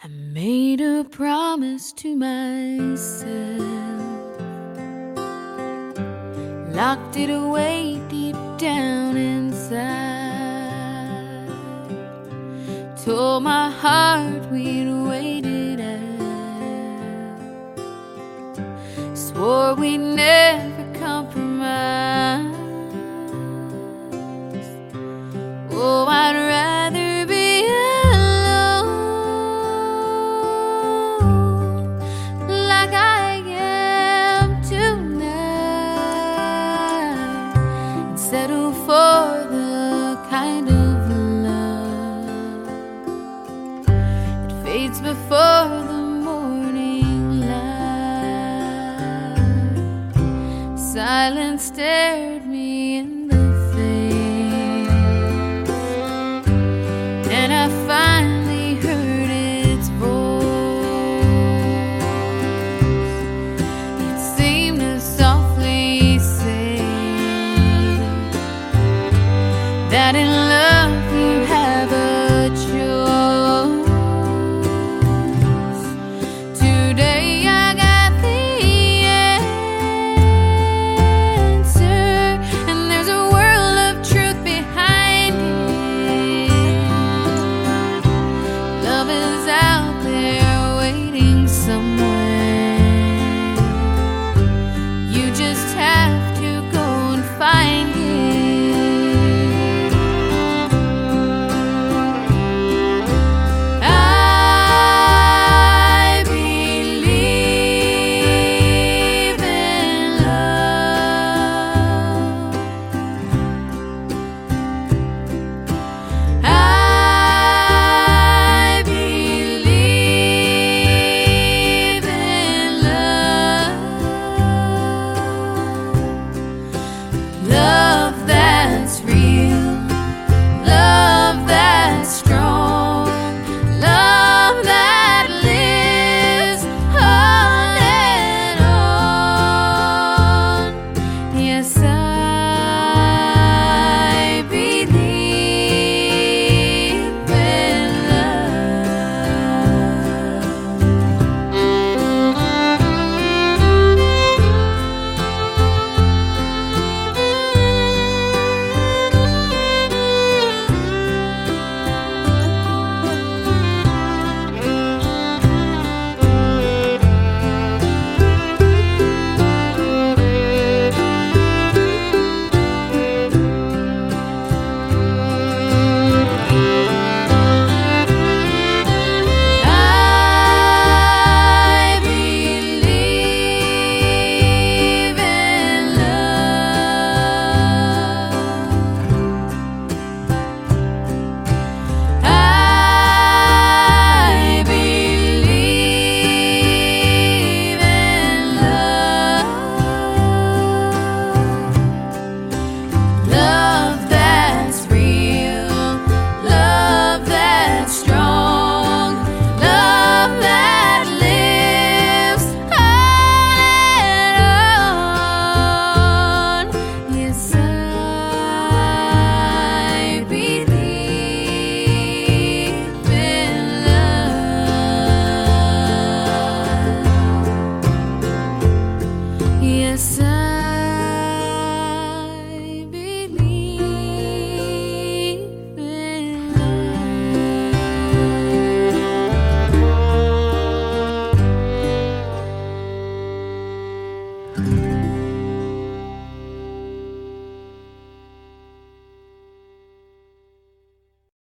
I made a promise to myself, locked it away deep down inside. Told my heart we'd wait it out, swore we'd never settle for the kind of love that fades before not in love, you have a choice.